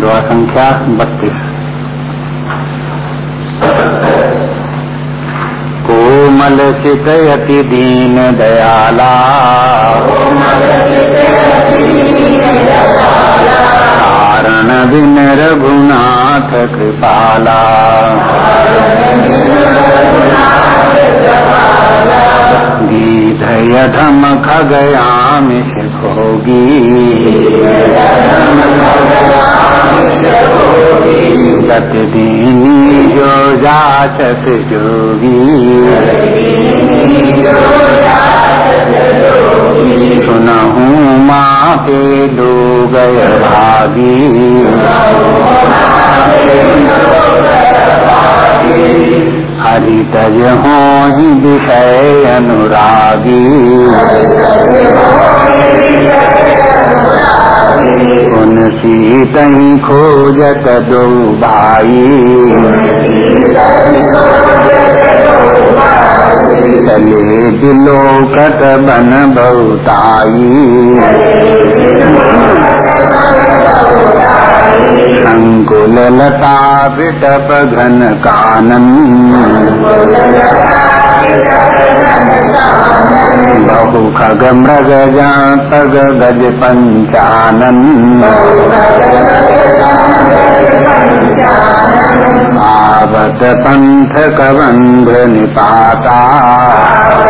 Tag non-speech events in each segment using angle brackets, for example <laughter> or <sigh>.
दोहा संख्या बत्तीस। कोमल चितयति दीन दयाला कारण बिन रघुनाथ कृपाला गीधय धम खगयाम भोगी गति जो जाचत जोगी सुनहू माँ के गय भागी। हरि तज हो विषय अनुरागी। उन सीत खोजत दो भाई। चले दिलो कट बन बहुताई अंकुल लता विटप घन कानन बहु खग मृग जातग गज पंचानन आवत पंथ कबंध निपाता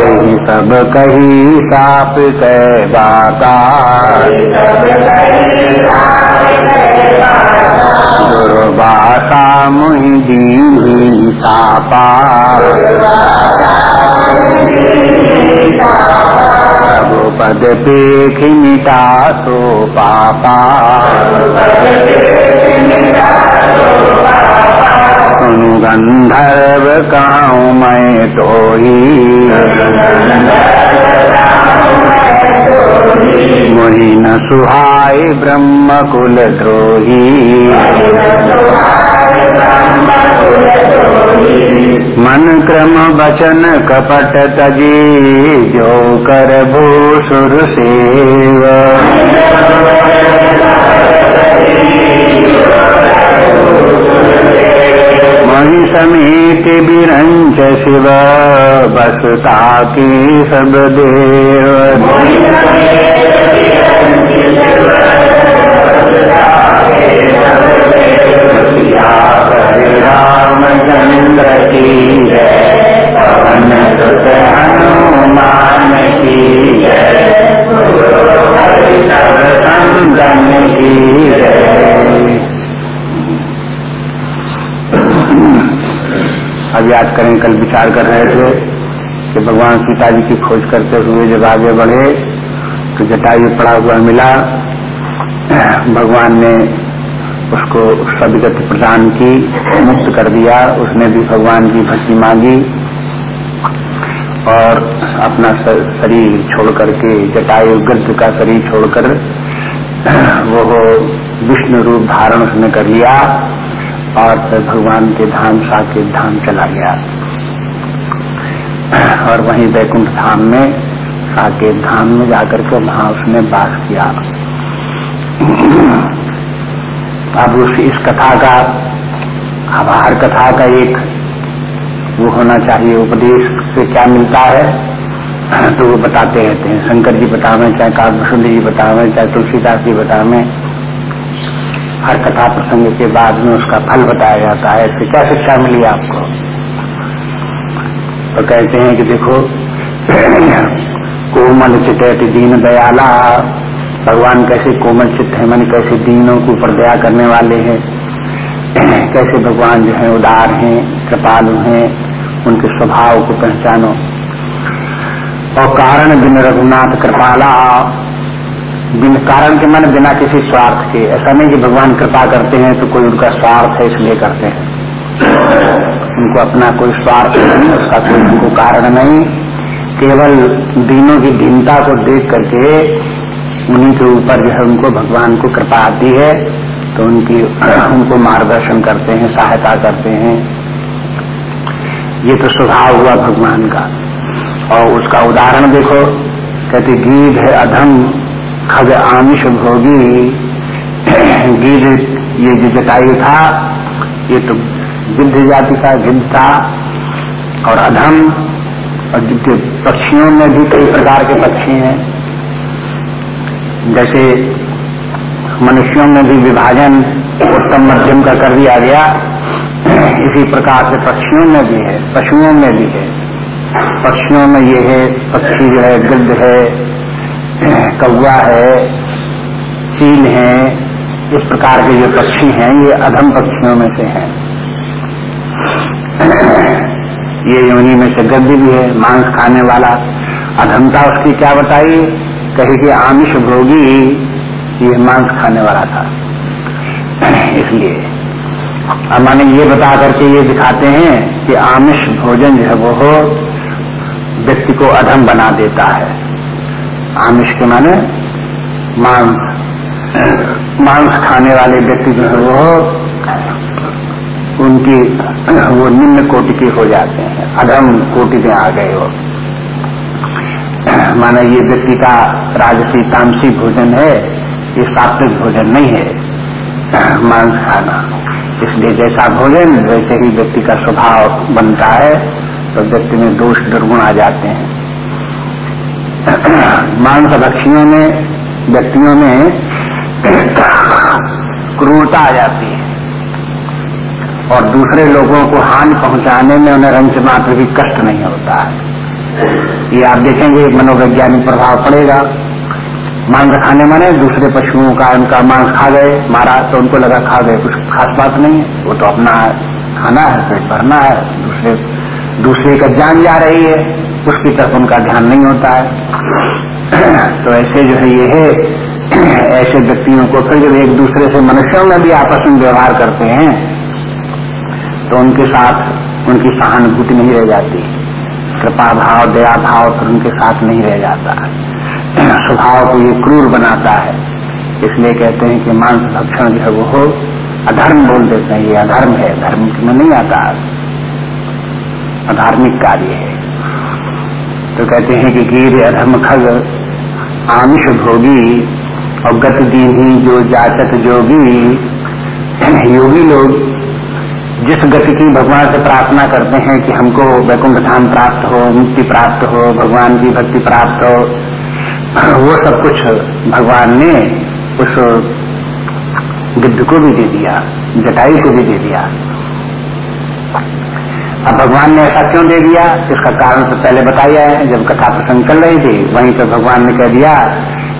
कही सब कही साप कै बाता। दुर्वासा मुहि दीनी सापा। पद पेख मिटा सो पापा। सुनु गंधर्व कहूँ मैं तो ही मोहि न सुहाय ब्रह्म कुल द्रोही। मन क्रम बचन कपट तजी, जो कर भूसुर सेव। समेत बिरंच शिव बसता की सब देव। रामचंद्र की पवन सुत हनुमान की संतन की अब याद करें, कल विचार कर रहे थे कि भगवान सीता जी की खोज करते हुए जब आगे बढ़े तो जटायु पड़ा हुआ मिला। भगवान ने उसको सदगत प्रदान की, मुक्त कर दिया। उसने भी भगवान की भक्ति मांगी और अपना शरीर छोड़ करके, जटायु गद्द का शरीर छोड़कर, वो विष्णु रूप धारण उसने कर लिया। और फिर भगवान के धाम, साकेत धाम चला गया। और वहीं वैकुंठ धाम में, साकेत धाम में जाकर के वहाँ उसने वास किया। अब उस, इस कथा का, आभार कथा का एक, वो होना चाहिए उपदेश से क्या मिलता है? तो वो बताते रहते हैं। शंकर जी बतावे, चाहे काव्यशुल्य जी बतावे, चाहे तुलसीदास जी बतावे हर कथा प्रसंग के बाद में उसका फल बताया जाता है इससे क्या शिक्षा मिली आपको? तो कहते हैं कि देखो, कोमल चित दीन दयाला। भगवान कैसे कोमल चित्त है, मन कैसे दीनों के ऊपर दया करने वाले हैं? कैसे भगवान जो है, उदार हैं, कृपालु हैं, उनके स्वभाव को पहचानो? और कारण बिन रघुनाथ कृपाला। बिन कारण के मन बिना किसी स्वार्थ के। ऐसा नहीं कि भगवान कृपा करते हैं तो कोई उनका स्वार्थ है, इसलिए करते हैं। उनको अपना कोई स्वार्थ नहीं, उसका कोई उनको कारण नहीं। केवल दीनों की दीनता को देख करके उन्हीं के ऊपर जो है उनको भगवान को कृपा आती है तो उनकी <clears throat> उनको मार्गदर्शन करते हैं, सहायता करते हैं। ये तो स्वभाव हुआ भगवान का। और उसका उदाहरण देखो, कहते, गीध है अधम खग आमिष भोगी। गीध ये जो जटायु था, ये तो गिद्ध जाति का गिद्ध था और अधम, और पक्षियों में भी कई प्रकार के पक्षी हैं। जैसे मनुष्यों में भी विभाजन उत्तम मध्यम का कर दिया गया, इसी प्रकार से पक्षियों में भी है, पशुओं में भी है। पक्षियों में ये है, पक्षी जो है, गिद्ध है कौआ है चील है, इस प्रकार के जो पक्षी हैं, ये अधम पक्षियों में से हैं। ये योनि में से गद्द भी है, मांस खाने वाला। अधमता उसकी क्या बताई? कहे कि आमिष भोगी ये मांस खाने वाला था। इसलिए। अब माने ये बता करके ये दिखाते हैं कि आमिष भोजन जो है, वो व्यक्ति को अधम बना देता है। आमिष के माने मांस मांस खाने वाले व्यक्ति जो है वो उनकी, वो निम्न कोटि के हो जाते हैं, अधम कोटि में आ गए वो। माना ये व्यक्ति का राजसी तामसी भोजन है, ये सात्विक भोजन नहीं है, मांस खाना। इसलिए जैसा भोजन, वैसे ही व्यक्ति का स्वभाव बनता है तो व्यक्ति में दोष, दुर्गुण आ जाते हैं। <coughs> मांस भक्षियों में, व्यक्तियों में क्रूरता आ जाती है। और दूसरे लोगों को हानि पहुँचाने में उन्हें रंच मात्र भी कष्ट नहीं होता है। ये आप देखेंगे मनोवैज्ञानिक प्रभाव पड़ेगा। मांस खाने माने दूसरे पशुओं का, उनका मांस खा गए, मारा तो उनको लगा खा गए, कुछ खास बात नहीं है। वो तो अपना खाना है, पेट भरना है, दूसरे दूसरे का जान जा रही है। उसकी तरफ़ उनका ध्यान नहीं होता है। <clears throat> तो ऐसे जो है ये है, <clears throat> ऐसे व्यक्तियों को फिर जब एक दूसरे से मनुष्यों में भी आपस में व्यवहार करते हैं तो उनके साथ उनकी सहानुभूति नहीं रह जाती। कृपा भाव दया भाव फिर उनके साथ नहीं रह जाता। <clears throat> स्वभाव को ये क्रूर बनाता है। इसलिए कहते हैं कि मांस भक्षण जो है वो हो, अधर्म बोल देते हैं, ये अधर्म है। धर्म में नहीं आता। अधार्मिक कार्य है। तो कहते हैं कि गिर अधम खग, आमिष भोगी, और गत दिन ही जो जाचत जोगी, योगी लोग, जिस गति की भगवान से प्रार्थना करते हैं कि हमको वैकुंठ धाम प्राप्त हो, मुक्ति प्राप्त हो, भगवान की भक्ति प्राप्त हो, वो सब कुछ भगवान ने उस गिद्ध को भी दे दिया जटाई को भी दे दिया। अब भगवान ने ऐसा क्यों दे दिया? इसका कारण तो पहले बताया है, जब कथा प्रसंग चल रही थी, वहीं पर भगवान ने कह दिया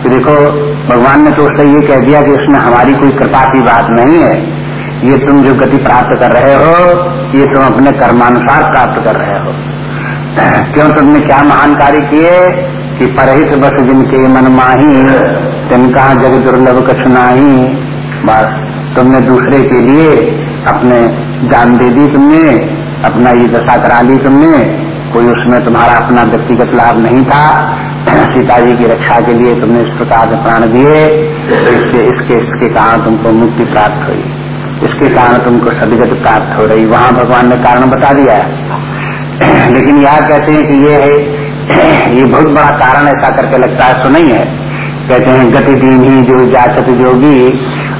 कि देखो, भगवान ने तो उससे ये कह दिया कि उसमें हमारी कोई कृपा की बात नहीं है। ये तुम जो गति प्राप्त कर रहे हो, ये तुम अपने कर्मानुसार प्राप्त कर रहे हो। <clears throat> क्यों तुमने क्या महान कार्य किए? कि परहित बस जिनके मन माही, तिनका जग दुर्लभ कछुनाही बस, तुमने दूसरे के लिए अपने जान दे दी तुमने। अपना ये दशा करा ली तुमने, कोई उसमें तुम्हारा अपना व्यक्तिगत लाभ नहीं था। सीता जी की रक्षा के लिए तुमने इस प्रकार से प्राण दिए, इससे इसके इसके कारण तुमको मुक्ति प्राप्त हुई। इसके कारण तुमको सदगत प्राप्त हो रही। वहाँ भगवान ने कारण बता दिया। लेकिन यार कहते हैं कि ये है, ये बहुत बड़ा कारण ऐसा करके लगता है तो नहीं है। कहते हैं गति दीन ही जो जाचत जोगी।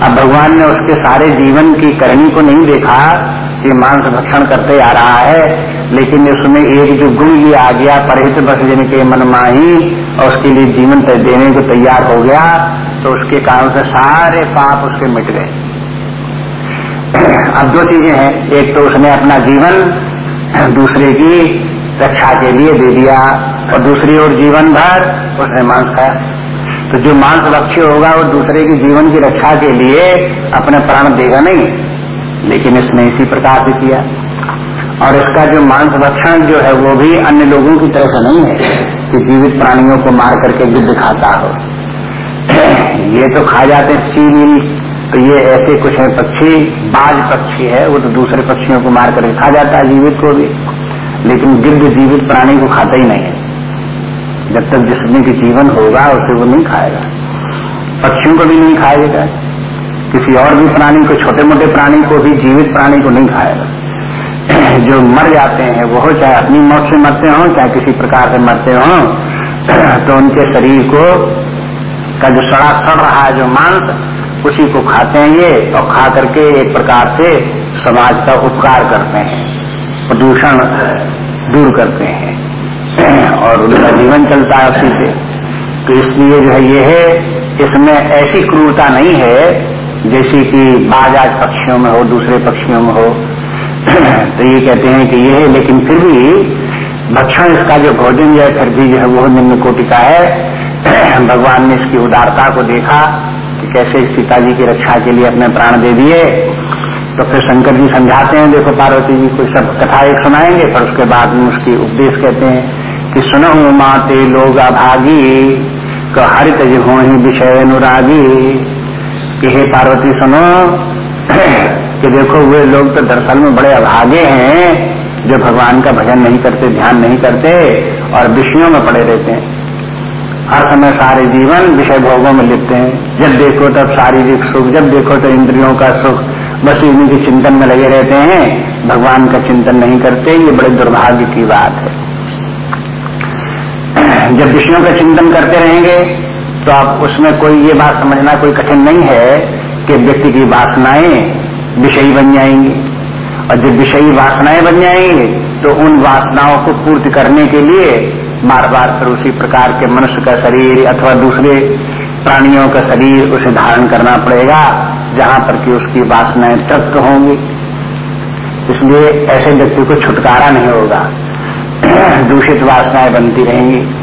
अब भगवान ने उसके सारे जीवन की करनी को नहीं देखा कि मांस भक्षण करते आ रहा है, लेकिन उसमें एक जो गुण भी आ गया, परहित बस जन के मन माही और उसके लिए जीवन देने को तैयार हो गया तो उसके कारण से सारे पाप उसके मिट गए। अब दो चीज़ें हैं। एक तो उसने अपना जीवन दूसरे की रक्षा के लिए दे दिया और दूसरी ओर जीवन भर उसने मांस खाया। तो जो मांस लक्ष्य होगा, वो दूसरे के जीवन की रक्षा के लिए अपने प्राण देगा नहीं। लेकिन इसने इसी प्रकार से किया। और इसका जो मांस भक्षण जो है, वो भी अन्य लोगों की तरह से नहीं है कि जीवित प्राणियों को मार करके गिद्ध खाता हो। <clears throat> ये तो खा जाते हैं सील तो ये ऐसे कुछ है पक्षी, बाज पक्षी है, वो तो दूसरे पक्षियों को मार करके खा जाता है जीवित को भी। लेकिन गिद्ध जीवित प्राणी को खाता ही नहीं है। जब तक जिसमें की जीवन होगा, उसे वो नहीं खाएगा। पक्षियों को भी नहीं खाएगा। किसी और भी प्राणी को छोटे मोटे प्राणी को भी, जीवित प्राणी को नहीं खाएगा <clears throat> जो मर जाते हैं, वो चाहे अपनी मौत से मरते हो, चाहे किसी प्रकार से मरते हो <clears throat> तो उनके शरीर को, का जो सड़ा सड़ रहा है, जो मांस, उसी को खाते हैं ये, और खा करके एक प्रकार से समाज का उपकार करते हैं, प्रदूषण दूर करते हैं, <clears throat> और उनका जीवन चलता है उसी से। तो इसलिए जो है, ये है, इसमें ऐसी क्रूरता नहीं है जैसी कि बाज आज पक्षियों में हो, दूसरे पक्षियों में हो <clears throat> तो ये कहते हैं कि ये है, लेकिन फिर भी भक्षण इसका जो भोजन जो है फिर भी जो है, वो निम्न कोटि का है। <clears throat> भगवान ने इसकी उदारता को देखा कि कैसे सीता जी की रक्षा के लिए अपने प्राण दे दिए। तो फिर शंकर जी समझाते हैं, देखो पार्वती जी को सब कथा एक सुनाएँगे, पर उसके बाद में उसकी उपदेश कहते हैं कि सुनो माते लोग अभागी हरित हो ही विषय अनुरागी। कि हे पार्वती सुनो, कि देखो वे लोग तो दरअसल में बड़े अभागे हैं, जो भगवान का भजन नहीं करते, ध्यान नहीं करते, और विषयों में पड़े रहते हैं। हर समय सारे जीवन विषय भोगों में लिखते हैं। जब देखो तब शारीरिक सुख, जब देखो तो इंद्रियों का सुख। बस इन्हीं के चिंतन में लगे रहते हैं। भगवान का चिंतन नहीं करते, ये बड़े दुर्भाग्य की बात है। जब विषयों का चिंतन करते रहेंगे तो आप उसमें कोई ये बात समझना कोई कठिन नहीं है कि व्यक्ति की वासनाएँ विषयी बन जाएँगी। और जब विषयी वासनाएँ बन जाएँगी तो उन वासनाओं को पूर्ति करने के लिए बार बार फिर उसी प्रकार के मनुष्य का शरीर अथवा दूसरे प्राणियों का शरीर उसे धारण करना पड़ेगा, जहाँ पर कि उसकी वासनाएँ तृप्त होंगी। इसलिए ऐसे व्यक्ति को छुटकारा नहीं होगा। <clears throat> दूषित वासनाएँ बनती रहेंगी।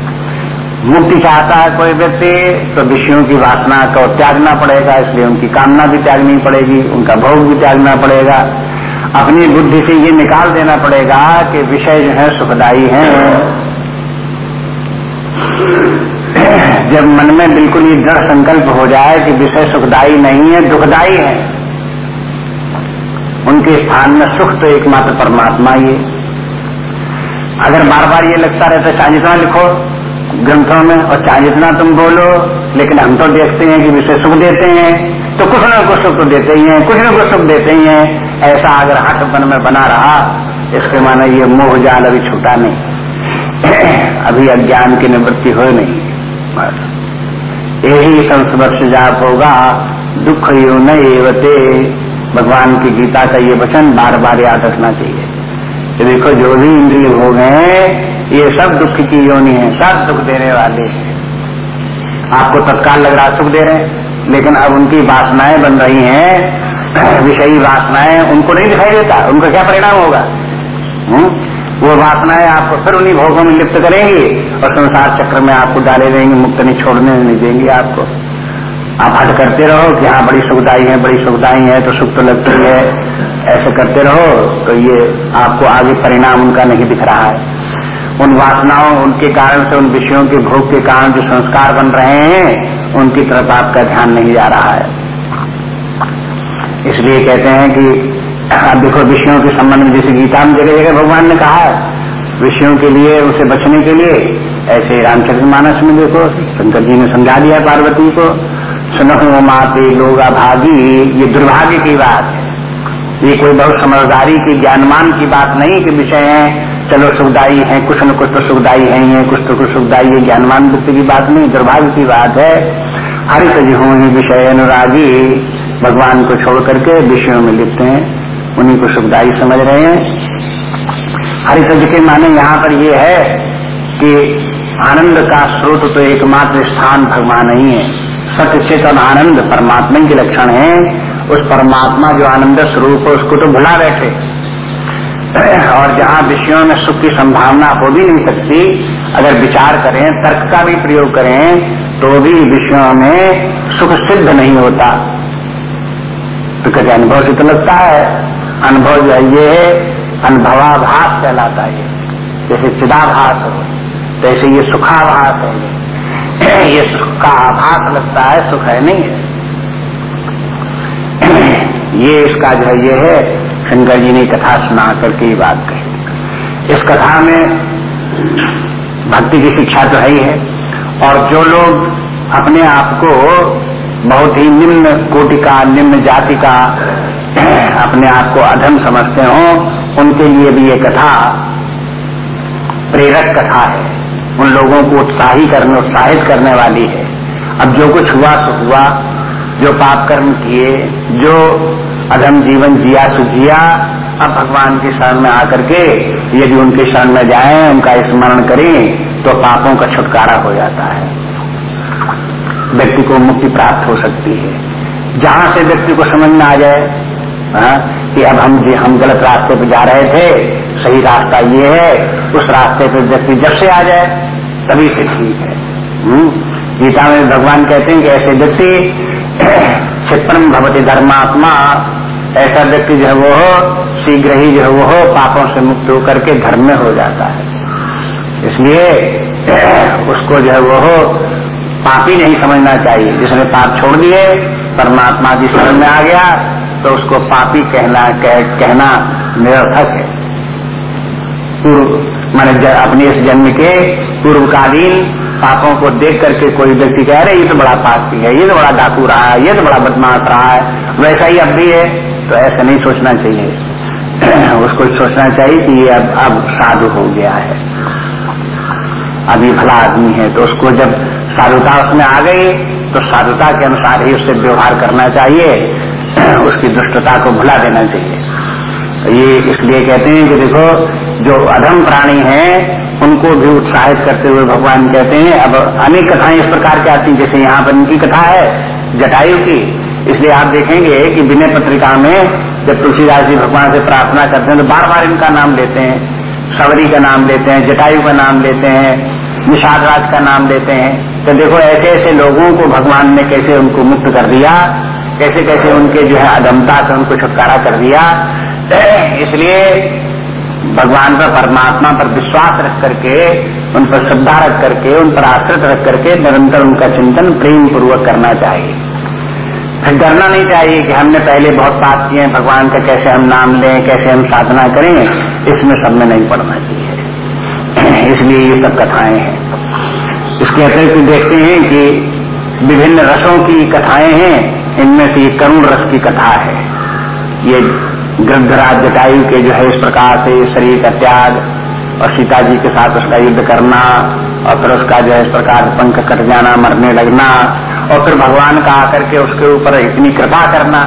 मुक्ति चाहता है कोई व्यक्ति तो विषयों की वासना को त्यागना पड़ेगा, इसलिए उनकी कामना भी त्यागनी पड़ेगी, उनका भोग भी त्यागना पड़ेगा। अपनी बुद्धि से ये निकाल देना पड़ेगा कि विषय जो है सुखदायी है। <clears throat> जब मन में बिल्कुल ये दृढ़ संकल्प हो जाए कि विषय सुखदायी नहीं है, दुखदायी है, उनके स्थान में सुख तो एकमात्र परमात्मा ही अगर बार बार ये लगता रहता जितना लिखो ग्रंथों में, और चाहे जितना तुम बोलो, लेकिन हम तो देखते हैं कि विषय सुख देते हैं तो कुछ न कुछ सुख तो देते ही हैं, कुछ न कुछ सुख देते ही हैं, ऐसा अगर हट मन में बना रहा, इसके माने ये मोह जाल अभी छूटा नहीं। <clears throat> अभी अज्ञान की निवृत्ति हो नहीं। यही संस्पर्श जाप होगा, दुख यो नवते भगवान की गीता का ये वचन बार बार याद रखना चाहिए। देखो, जो भी इंद्रिय हैं ये सब दुख की योनि है, सब दुख देने वाले हैं। आपको तत्काल लग रहा सुख दे रहे हैं। लेकिन अब उनकी वासनाएँ बन रही हैं, <clears throat> विषयी वासनाएँ उनको नहीं दिखाई देता, उनका क्या परिणाम होगा? हुँ? हम्म? वो वासनाएँ आपको फिर उन्हीं भोगों में लिप्त करेंगी और संसार चक्र में आपको डाले देंगे, मुक्त नहीं, छोड़ने नहीं देंगे आपको। आप हट करते रहो कि हाँ बड़ी सुविधाई है, बड़ी सुविधाई है तो सुख तो लगती है। ऐसे करते रहो तो ये आपको आगे परिणाम उनका नहीं दिख रहा है। उन वासनाओं, उनके कारण से, उन विषयों के भोग के कारण जो संस्कार बन रहे हैं, उनकी तरफ़ आपका ध्यान नहीं जा रहा है। इसलिए कहते हैं कि, अब देखो, विषयों के संबंध में जैसे गीता में जगह जगह भगवान ने कहा है, विषयों के लिए, उसे बचने के लिए, ऐसे रामचरित मानस में देखो, शंकर जी ने समझा दिया पार्वती को सुनो माते लोग अभागी ये दुर्भाग्य की बात है। ये कोई बहुत समझदारी की ज्ञानमान की बात नहीं कि विषय है चलो सुखदाई है, कुछ न कुछ तो सुखदाई है है कुछ तो कुछ सुखदाई है ज्ञानमान व्यक्ति की बात नहीं, दुर्भाग्य की बात है। हरित हो विषय अनुरागी, भगवान को छोड़ करके विषयों में लिखते हैं, उन्हीं को सुखदायी समझ रहे हैं। हरिसज के माने यहाँ पर ये है कि आनंद का स्रोत तो एकमात्र स्थान भगवान ही है। सत्य चेतन आनंद परमात्मा के लक्षण है। उस परमात्मा जो आनंद स्वरूप है, उसको तो भुला बैठे। और जहाँ विषयों में सुख की संभावना हो भी नहीं सकती, अगर विचार करें, तर्क का भी प्रयोग करें तो भी विषयों में सुख सिद्ध नहीं होता। तो कहते अनुभव से तो लगता है, अनुभव जो है, ये अनुभवाभास कहलाता है। जैसे चिदाभास हो ऐसे ये सुखाभास है <clears throat> ये सुख का आभास लगता है, सुख है नहीं है। <clears throat> ये इसका जो है, ये है शंकर जी ने कथा सुना करके ये बात कही। इस कथा में भक्ति की शिक्षा तो है ही है, और जो लोग अपने आप को बहुत ही निम्न कोटि का, निम्न जाति का <clears throat> अपने आप को अधम समझते हो, उनके लिए भी ये कथा प्रेरक कथा है। उन लोगों को उत्साही करने, उत्साहित करने वाली है। अब जो कुछ हुआ, सो हुआ। जो पाप कर्म किए, जो अधम जीवन जिया सुजिया अब भगवान के शरण में आकर के यदि उनके शरण में जाएँ, उनका स्मरण करें तो पापों का छुटकारा हो जाता है व्यक्ति को मुक्ति प्राप्त हो सकती है जहाँ से व्यक्ति को समझ में आ जाए, हा? कि अब हम हम गलत रास्ते पर जा रहे थे, सही रास्ता ये है, उस रास्ते पर व्यक्ति जब से आ जाए, तभी से ठीक है हम्म? गीता में भगवान कहते हैं कि ऐसे व्यक्ति क्षिप्रम भवती धर्मात्मा ऐसा व्यक्ति जो है वो शीघ्र ही जो है वो पापों से मुक्त होकर के धर्म में हो जाता है। इसलिए <clears throat> उसको जो है वो पापी नहीं समझना चाहिए। जिसने पाप छोड़ दिए परमात्मा की समझ में आ गया तो उसको पापी कहना कह, कहना निरर्थक है। पूर्व मैंने अपने इस जन्म के पूर्वकालीन पापों को देख करके कोई व्यक्ति कह रहे ये तो बड़ा पापी है ये तो बड़ा डाकू रहा है ये तो बड़ा बदमाश रहा है। वैसा ही अब भी है। तो ऐसा नहीं सोचना चाहिए। <clears throat> उसको सोचना चाहिए कि ये अब अब साधु हो गया है। अभी भला आदमी है तो उसको जब साधुता उसमें आ गई तो साधुता के अनुसार ही उससे व्यवहार करना चाहिए। <clears throat> उसकी दुष्टता को भुला देना चाहिए। तो ये इसलिए कहते हैं कि देखो, जो अधम प्राणी हैं, उनको भी उत्साहित करते हुए भगवान कहते हैं, अब अनेक कथाएँ इस प्रकार की आती जैसे यहाँ पर इनकी कथा है, जटायु की। इसलिए आप देखेंगे कि विनय पत्रिका में जब तुलसीदास जी भगवान से प्रार्थना करते हैं तो बार बार इनका नाम लेते हैं। सवरी का नाम लेते हैं, जटायु का नाम लेते हैं निषाद राज का नाम लेते हैं। तो देखो ऐसे ऐसे लोगों को भगवान ने कैसे उनको मुक्त कर दिया कैसे कैसे उनके जो है अदमता से उनको छुटकारा कर दिया। इसलिए भगवान पर परमात्मा पर विश्वास रख करके, उन पर श्रद्धा रख करके, उन पर आश्रित रख करके निरंतर उनका चिंतन प्रेम पूर्वक करना चाहिए। डरना नहीं चाहिए कि हमने पहले बहुत पाप किए हैं, भगवान का कैसे हम नाम लें, कैसे हम साधना करें, इसमें सब में नहीं पड़ना चाहिए। <clears throat> इसलिए ये सब कथाएँ हैं। इसके अतिरिक्त देखते हैं कि विभिन्न रसों की कथाएँ हैं, इनमें से करुण रस की कथा है। ये गृद्धराज जटायु के जो है इस प्रकार से शरीर का त्याग और सीता जी के साथ उसका युद्ध करना और फिर उसका जो है इस प्रकार पंख कट जाना, मरने लगना और फिर भगवान का आकर के उसके ऊपर इतनी कृपा करना,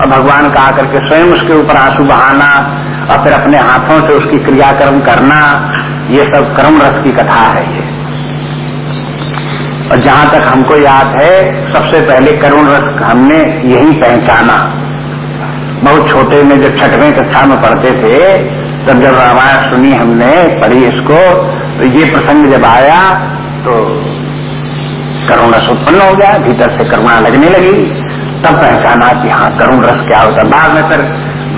और भगवान का आकर के स्वयं उसके ऊपर आँसू बहाना, और फिर अपने हाथों से उसकी क्रियाक्रम करना, ये सब कर्म रस की कथा है ये। और जहाँ तक हमको याद है, सबसे पहले करुण रस हमने यही पहचाना। बहुत छोटे में जब छठवें कक्षा में पढ़ते थे, तब जब रामायण सुनी हमने, पढ़ी इसको तो ये प्रसंग जब आया तो करुण रस उत्पन्न हो गया भीतर से करुणा लगने लगी। तब पहचाना कि हाँ करुण रस क्या होता है। बाद में फिर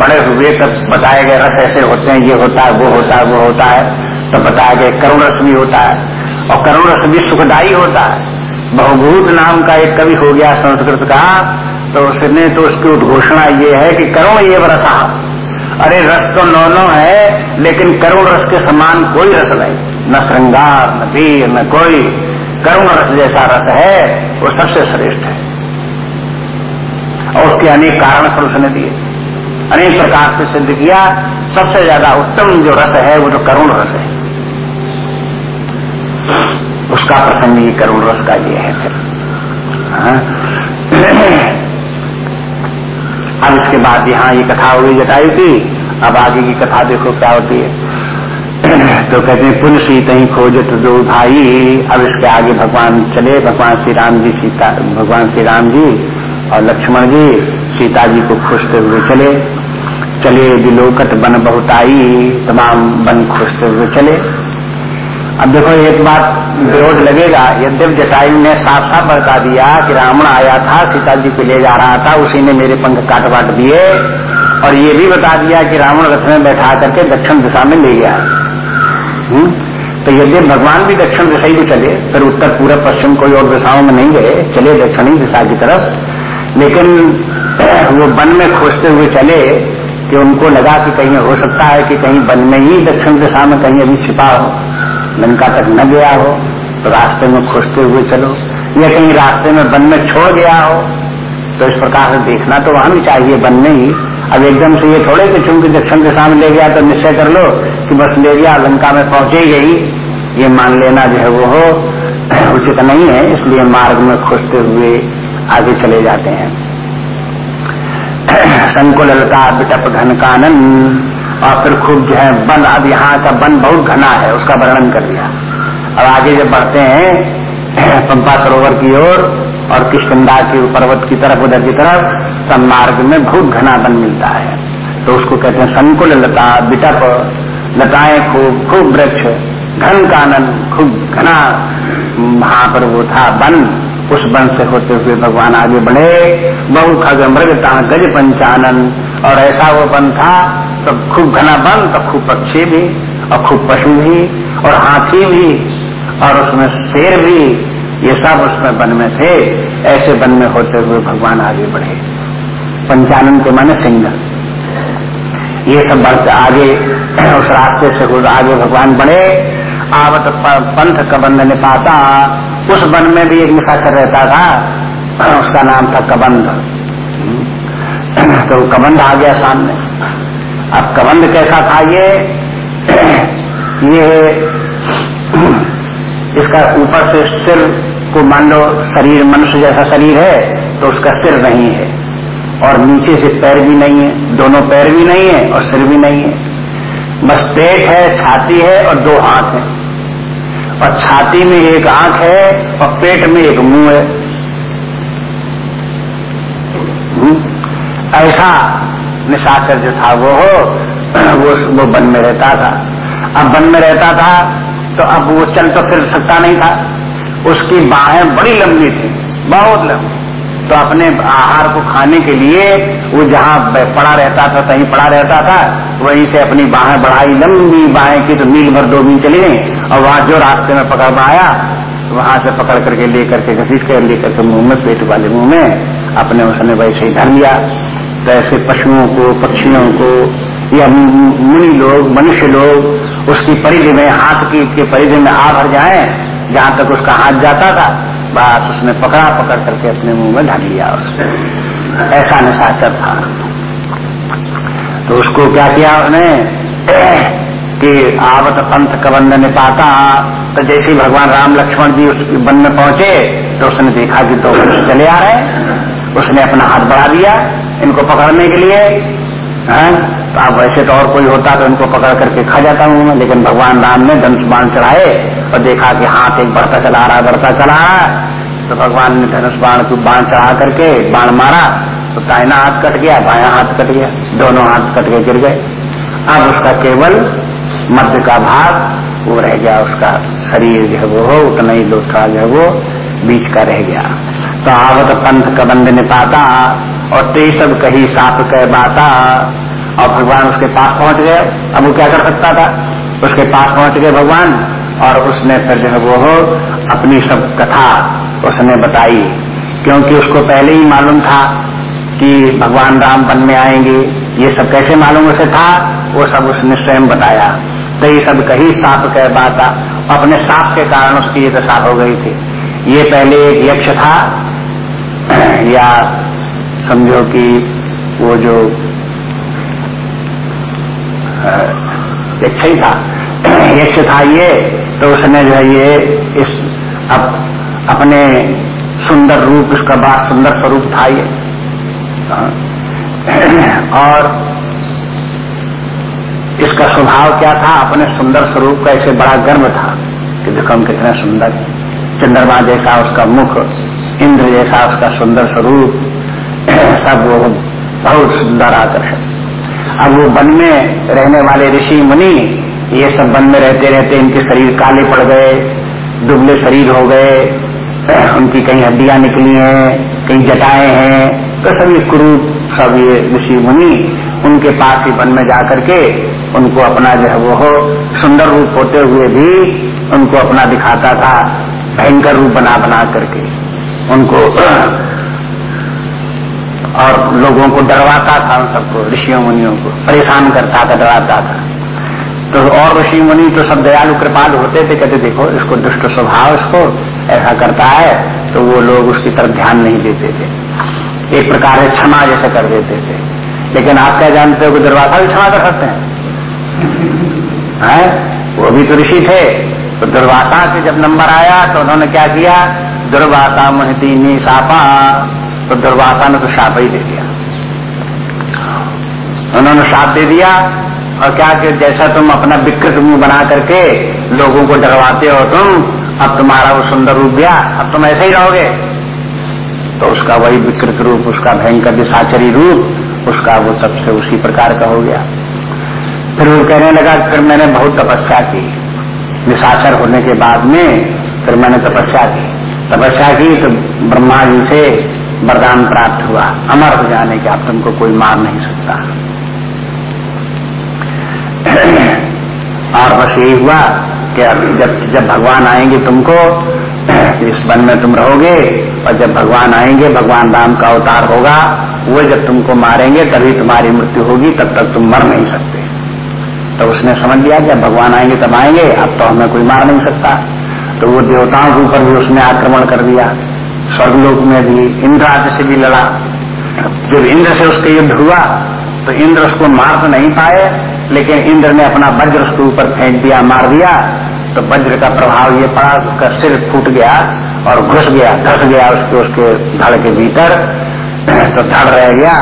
बड़े हुए तब बताए गए रस ऐसे होते हैं, ये होता है, वो होता है, वो होता है। तब बताया गया करुण रस भी होता है। और करुण रस भी सुखदायी होता है। बहुभूत नाम का एक कवि हो गया संस्कृत का तो उसने तो उसकी उद्घोषणा ये है कि करुण ये रसा। अरे रस तो नौ नौ है, लेकिन करुण रस के समान कोई रस नहीं। न श्रृंगार, न वीर, न कोई। करुण रस जैसा रस है, वो सबसे श्रेष्ठ है। और उसके अनेक कारण पर उसने दिए। अनेक प्रकार से सिद्ध किया, सबसे ज़्यादा उत्तम जो रस है, वो जो करुण रस है। उसका प्रसंग ये करुण रस का ये है फिर। हाँ। अब इसके बाद यहाँ ये कथा हो गई जटायु की। अब आगे की कथा देखो क्या होती है। तो कहते हैं पुण्य सीत ही खोजत दो भाई। अब इसके आगे भगवान चले, भगवान श्री राम जी, सीता, भगवान श्री राम जी और लक्ष्मण जी, सीता जी को खोजते हुए चले। चले दिलोकत बन बहुताई, तमाम बन खोजते हुए चले। अब देखो, एक बात विरोध लगेगा। यद्यप जटायु ने साफ़ साफ़ बता दिया कि रावण आया था, सीता जी को ले जा रहा था, उसी ने मेरे पंख काट बांट दिए और ये भी बता दिया कि रावण रथ में बैठा करके दक्षिण दिशा में ले गया। हम्म? तो यदि भगवान भी दक्षिण दिशा ही चले, फिर उत्तर पूर्व पश्चिम कोई और दिशाओं में नहीं गए, चले दक्षिणी दिशा की तरफ़ लेकिन <clears throat> वो वन में खोजते हुए चले कि उनको लगा कि कहीं हो सकता है कि कहीं वन में ही दक्षिण दिशा में कहीं अभी छिपा हो, लंका तक न गया हो तो रास्ते में खोजते हुए चलो या कहीं रास्ते में वन में छोड़ गया हो तो इस प्रकार से देखना तो वहाँ भी चाहिए वन में ही अब एकदम से ये थोड़े कि चूँकि दक्षिण दिशा में ले गया तो निश्चय कर लो कि बस ले गया लंका में पहुँचे गई ये मान लेना जो है वो हो, <clears throat> उचित नहीं है, इसलिए मार्ग में खोजते हुए आगे चले जाते हैं। <clears throat> संकुल लता, बिटप घन कानन, और फिर खूब जो है वन अब यहाँ का वन बहुत घना है, उसका वर्णन कर दिया। अब आगे जब बढ़ते हैं, <clears throat> पंपा सरोवर की ओर और किशकंदा की पर्वत की तरफ़, उधर की तरफ़ सब मार्ग में बहुत घना वन मिलता है। तो उसको कहते हैं संकुल लता, बिटप लताएँ खूब खूब वृक्ष, घन कानन, खूब घना वहाँ पर वो था वन। उस वन से होते हुए भगवान आगे बढ़े। बहु खग मृगता गज पंचानन। और ऐसा वो वन था तो खूब घना वन तो खूब पक्षी भी, और खूब पशु भी, और हाथी भी, और उसमें शेर भी। ये सब उसमें वन में थे। ऐसे वन में होते हुए भगवान आगे बढ़े। पंचानन के माने सिंह। ये सब बढ़ते आगे उस रास्ते से आगे भगवान बढ़े आवत पंथ कबंध निपाता। उस वन में भी एक निशाचर रहता था, उसका नाम था कबंध। तो कबंध आ गया सामने। अब कबंध कैसा था ये? ये इसका ऊपर से सिर को मान लो, शरीर मनुष्य जैसा शरीर है तो उसका सिर नहीं है। और नीचे से पैर भी नहीं है, दोनों पैर भी नहीं है और सिर भी नहीं है। बस पेट है, छाती है और दो हाथ है। और छाती में एक आँख है और पेट में एक मुँह है। हम्म? ऐसा निशाचर जो था वो वो वो वन में रहता था। अब वन में रहता था तो अब वो चल तो फिर सकता नहीं था। उसकी बाहें बड़ी लंबी थी, बहुत लंबी। तो अपने आहार को खाने के लिए वो जहाँ पड़ा रहता था कहीं पड़ा रहता था, वहीं से अपनी बाहें बढ़ाई, लंबी बाहें की तो मील भर दो मील चली गई। और वहाँ जो रास्ते में पकड़ में आया, वहाँ से पकड़ करके लेकर के घसीट कर, लेकर के मुँह में, पेट वाले मुँह में, अपने उसने वैसे ही धर लिया। तो ऐसे पशुओं को, पक्षियों को, या मुनि लोग, मनुष्य लोग, उसकी परिधि में, हाथ की, के परिधि में आ भर जाए, जहाँ तक उसका हाथ जाता था बस उसने पकड़ा, पकड़ करके अपने मुँह में ढक लिया उसने। ऐसा निशाचर था तो उसको क्या किया उसने? <clears throat> कि आवत पंथ कबंध ने पाता तो जैसे भगवान राम लक्ष्मण जी उस वन में पहुँचे तो उसने देखा कि दो तो चले आ रहे उसने अपना हाथ बढ़ा दिया इनको पकड़ने के लिए। है? तो अब वैसे तो और कोई होता तो इनको पकड़ करके खा जाता हूँ लेकिन भगवान राम ने धनुष बाण चढ़ाए और देखा कि हाथ एक बढ़ता चला रहा, बढ़ता चला। तो भगवान ने धनुष बाण को बाण चढ़ा करके बाण मारा। तो दाहिना हाथ कट गया, बाया हाथ कट गया, दोनों हाथ कट के गिर गए। अब उसका केवल मध्य का भाग, वो रह गया उसका शरीर जो है वो हो उतना ही लोथा जो है वो बीच का रह गया। तो आवत पंथ कबंध निपाता, और ते सब कही साप कह बाता। और भगवान उसके पास पहुँच गए। अब वो क्या कर सकता था? उसके पास पहुँच गए भगवान, और उसने फिर जो वो हो अपनी सब कथा उसने बताई। क्योंकि उसको पहले ही मालूम था कि भगवान राम वन में आएँगे ये सब कैसे मालूम उसे था? वो सब उसने स्वयं बताया। तो ये सब कही साप कह बात। अपने साप के कारण उसकी ये दशा हो गई थी। ये पहले एक यक्ष था <clears throat> या समझो कि वो जो यक्ष ही था। <clears throat> यक्ष था ये तो उसने जो है ये इस अप, अपने सुंदर रूप उसका बात सुंदर स्वरूप था ये। और इसका स्वभाव क्या था? अपने सुंदर स्वरूप का ऐसे बड़ा गर्व था कि देखो हम कितने सुंदर। चंद्रमा जैसा उसका मुख, इंद्र जैसा उसका सुंदर स्वरूप, सब वो बहुत सुंदर आकर्षण अब वो वन में रहने वाले ऋषि मुनि, ये सब वन में रहते रहते इनके शरीर काले पड़ गए, दुबले शरीर हो गए। उनकी कहीं हड्डियाँ निकली हैं, कहीं जटाएँ हैं सभी कुरूप सब ये ऋषि मुनि उनके पास ही वन में जाकर के उनको अपना जो है वो सुंदर रूप होते हुए भी उनको अपना दिखाता था, भयंकर रूप बना बना करके। उनको <clears throat> और लोगों को डरवाता था उन सबको, ऋषियों मुनियों को, परेशान करता था डराता था। तो और ऋषि मुनि तो सब दयालु, कृपाल होते थे, कहते, देखो, इसको दुष्ट स्वभाव इसको ऐसा करता है तो वो लोग उसकी तरफ़ ध्यान नहीं देते थे। एक प्रकार से क्षमा जैसे कर देते थे। लेकिन आप क्या जानते हो कि दुर्वासा भी क्षमा कर सकते हैं? है? वो भी तो ऋषि थे। तो दुर्वासा से जब नंबर आया तो उन्होंने क्या किया? दुर्वासा महती सापा। तो दुर्वासा ने तो शाप ही दे दिया। उन्होंने शाप दे दिया और क्या कि जैसा तुम अपना विकृत मुँह बना करके लोगों को डरवाते हो तुम, अब तुम्हारा वो सुंदर रूप गया। अब तुम ऐसे ही रहोगे। तो उसका वही विकृत रूप, उसका भयंकर दिशाचरी रूप, उसका वो सबसे उसी प्रकार का हो गया। फिर वो कहने लगा, फिर मैंने बहुत तपस्या की। निशाचर होने के बाद में फिर मैंने तपस्या की। तपस्या की तो ब्रह्मा जी से वरदान प्राप्त हुआ। अमर हो जाने के अब तुमको कोई मार नहीं सकता। और बस यही हुआ कि जब जब भगवान आएँगे तुमको, इस वन में तुम रहोगे और जब भगवान आएँगे, भगवान राम का अवतार होगा, वो जब तुमको मारेंगे, तभी तुम्हारी मृत्यु होगी, तब तक तुम मर नहीं सकते। तो उसने समझ लिया, जब भगवान आएँगे, तब आएँगे, अब तो हमें कोई मार नहीं सकता। तो वो देवताओं के ऊपर भी उसने आक्रमण कर दिया। स्वर्गलोक में भी इंद्र आदि से भी लड़ा। जब इंद्र से उसका युद्ध हुआ तो इंद्र उसको मार तो नहीं पाए, लेकिन इंद्र ने अपना वज्र उसके ऊपर फेंक दिया, मार दिया। तो वज्र का प्रभाव ये पड़ा, उसका सिर फूट गया। और घुस गया, धस गया उसके उसके धड़ के भीतर तो धड़ रह गया,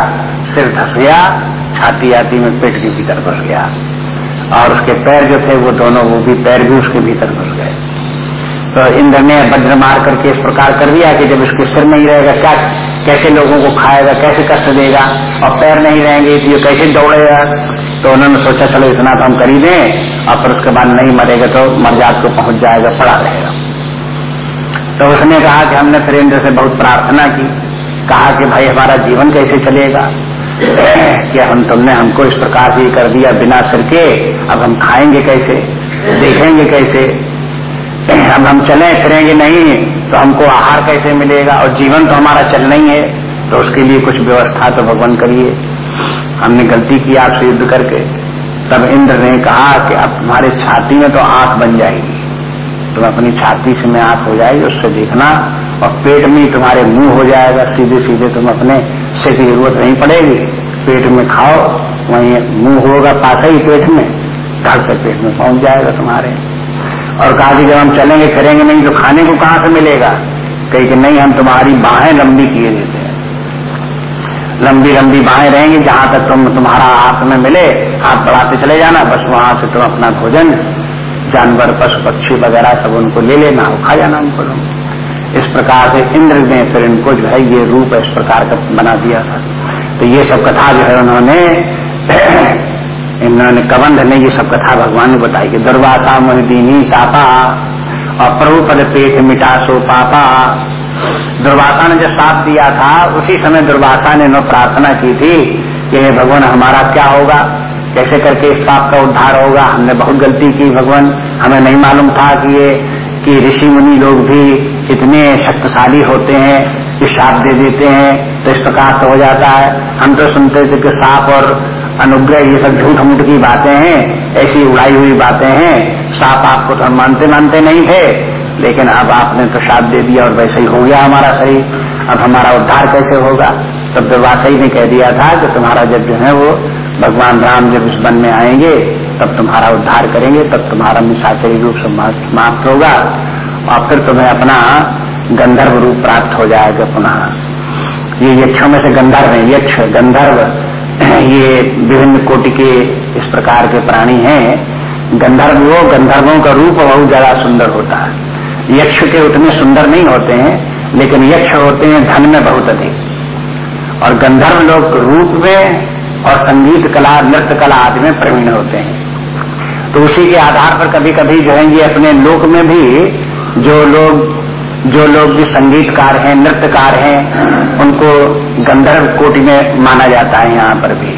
सिर धस गया, छाती आती में पेट के भीतर घुस गया। और उसके पैर जो थे वो दोनों, वो भी पैर भी उसके भीतर घुस गए। तो इंद्र ने वज्र मार करके इस प्रकार कर दिया कि जब इसके सिर नहीं रहेगा, क्या, कैसे लोगों को खाएगा, कैसे कष्ट देगा, और पैर नहीं रहेंगे तो ये कैसे दौड़ेगा? तो उन्होंने सोचा, चलो इतना तो हम कर दें, और फिर उसके बाद नहीं मरेगा तो मरजात को पहुँच जाएगा, पड़ा रहेगा। तो उसने कहा कि हमने फिर इंद्र से बहुत प्रार्थना की। कहा कि भाई, हमारा जीवन कैसे चलेगा? <clears throat> कि हम, तुमने हमको इस प्रकार से कर दिया बिना सिर के? अब हम खाएँगे कैसे? देखेंगे कैसे? <clears throat> अब हम चले, फिरेंगे नहीं तो हमको आहार कैसे मिलेगा? और जीवन तो हमारा चलना ही है तो उसके लिए कुछ व्यवस्था तो भगवान करिए। हमने गलती की आपसे युद्ध करके। तब इंद्र ने कहा कि अब तुम्हारे छाती में तो आँख बन जाएगी। तुम अपनी छाती से में आँख हो जाएगी, उससे देखना और पेट में तुम्हारे मुँह हो जाएगा सीधे सीधे तुम अपने से की ज़रूरत नहीं पड़ेगी। पेट में खाओ, वहीं मुँह होगा पास ही पेट में, घर से पेट में पहुँच जाएगा तुम्हारे। और कहा कि जब हम चलेंगे, फिरेंगे नहीं तो खाने को कहाँ से मिलेगा? कही कि नहीं, हम तुम्हारी बाहें लंबी किए देते हैं। लंबी लंबी बाहें रहेंगी, जहाँ तक तुम, तुम्हारा हाथ में मिले, हाथ बढ़ाते चले जाना, बस वहाँ से तुम अपना भोजन जानवर, पशु, पक्षी वगैरह सब उनको ले लेना खा जाना उनको इस प्रकार से इंद्र ने फिर इनको जो है ये रूप इस प्रकार का बना दिया था। तो ये सब कथा जो है उन्होंने, इन्होंने कबंध ने ये सब कथा भगवान ने बताई कि दुर्वासा मोहदीनी सापा और प्रभु पद पेट मिटा सो पापा। दुर्वासा ने जब साथ दिया था, उसी समय दुर्वासा ने नो प्रार्थना की थी कि भगवान, हमारा क्या होगा? कैसे करके इस पाप का उद्धार होगा। हमने बहुत गलती की भगवान। हमें नहीं मालूम था कि ये, कि ऋषि मुनि लोग भी इतने शक्तिशाली होते हैं, कि साप दे देते हैं तो इस प्रकार से हो जाता है। हम तो सुनते थे कि साप और अनुग्रह ये सब झूठ मूठ की बातें हैं, ऐसी उड़ाई हुई बातें हैं। साप आपको तो हम मानते मानते नहीं थे, लेकिन अब आपने तो साप दे दिया और वैसे ही हो गया हमारा शरीर। अब हमारा उद्धार कैसे होगा? तब दुर्वासई ने कह दिया था कि तुम्हारा जब जो है वो भगवान राम जब इस वन में आएँगे, तब तुम्हारा उद्धार करेंगे, तब तुम्हारा निशाचरी रूप समाप्त होगा। और फिर तुम्हें अपना गंधर्व रूप प्राप्त हो जाएगा पुनः। ये यक्षों में से गंधर्व है, यक्ष, गंधर्व। <clears throat> ये विभिन्न कोटि के इस प्रकार के प्राणी हैं। गंधर्व वो गंधर्वों का रूप बहुत ज़्यादा सुंदर होता है। यक्ष के उतने सुंदर नहीं होते हैं, लेकिन यक्ष होते हैं, धन में बहुत अधिक। और गंधर्व लोग रूप में और संगीत कला नृत्य कला आदि में प्रवीण होते हैं। तो उसी के आधार पर कभी कभी जो है ये अपने लोक में भी जो लोग जो लोग भी संगीतकार हैं नृत्यकार हैं उनको गंधर्व कोटि में माना जाता है यहाँ पर भी।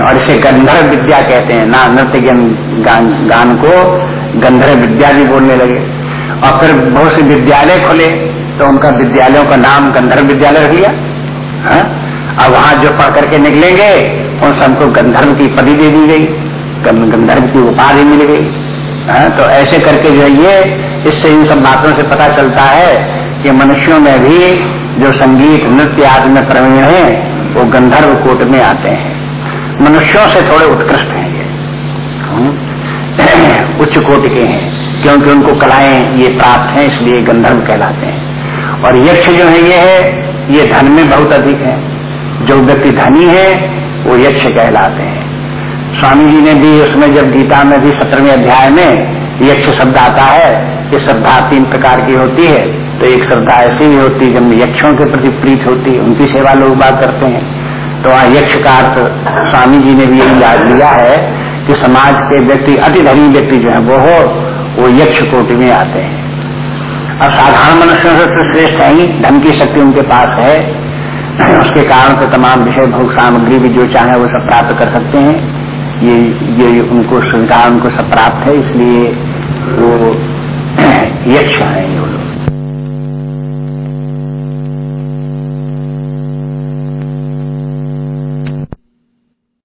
और इसे गंधर्व विद्या कहते हैं। ना नृत्य गान, गान को गंधर्व विद्या भी बोलने लगे। और फिर बहुत से विद्यालय खुले तो उनका विद्यालयों का नाम गंधर्व विद्यालय रख लिया। हाँ? अब वहाँ जो पढ़ करके निकलेंगे, उन सबको गंधर्व की पदी दे दी गई गंधर्व की उपाधि मिल गई हाँ? तो ऐसे करके जो ये, इससे इन सब बातों से पता चलता है कि मनुष्यों में भी जो संगीत, नृत्य आदि में प्रवीण है, वो गंधर्व कोट में आते हैं मनुष्यों से थोड़े उत्कृष्ट हैं ये। <clears throat> उच्च कोट के हैं, क्योंकि उनको कलाएँ ये प्राप्त हैं, इसलिए गंधर्व कहलाते हैं और यक्ष जो है ये है, ये धन में बहुत अधिक है जो व्यक्ति धनी है, वो यक्ष कहलाते हैं। स्वामी जी ने भी उसमें जब गीता में भी सत्रहवें अध्याय में यक्ष शब्द आता है, कि श्रद्धा तीन प्रकार की होती है। तो एक श्रद्धा ऐसी भी होती है, जब यक्षों के प्रति प्रीत होती है उनकी सेवा लोग बात करते हैं। तो वहाँ यक्ष का अर्थ स्वामी जी ने भी यही याद लिया है, कि समाज के व्यक्ति, अति धनी व्यक्ति जो है, वो हो, वो यक्ष कोटि में आते हैं। अब साधारण मनुष्यों से तो श्रेष्ठ ही, धन की शक्ति उनके पास है उसके कारण से तमाम विषय भोग सामग्री भी जो चाहे वो सब प्राप्त कर सकते हैं। ये ये उनको सुविधा उनको सब प्राप्त है, इसलिए वो <clears throat> यक्ष है